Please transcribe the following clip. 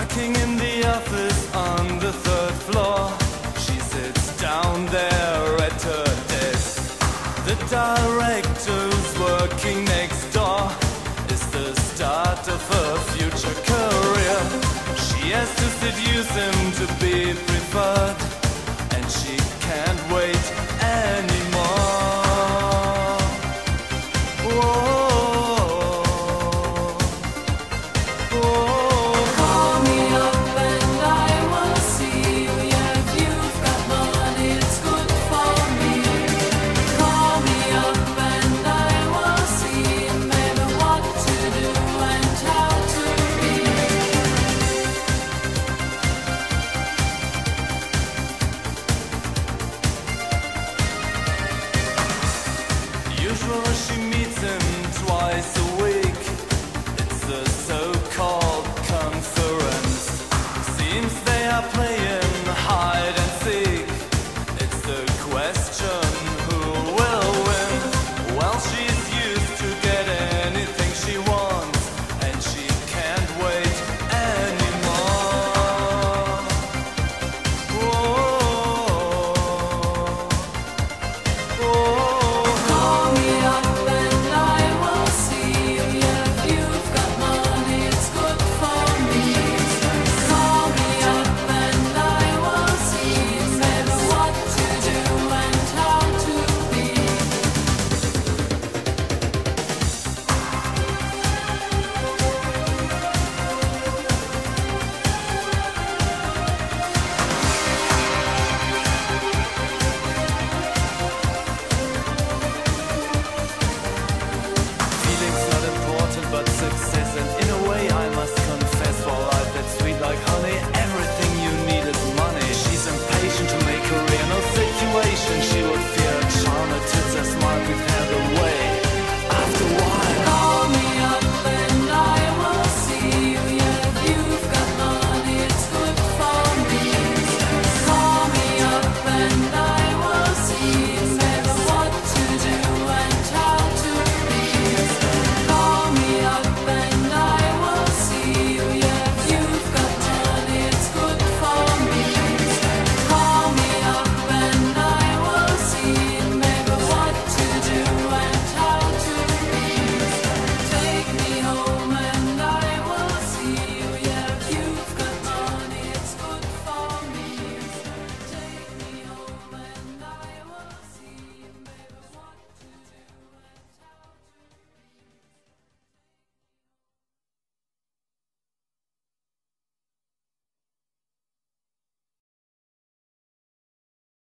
Working in the office on the third floor. She sits down there at her desk. The director's working next door. Is the start of her future career. She has to seduce him to be preferred. Usually she meets him twice a week.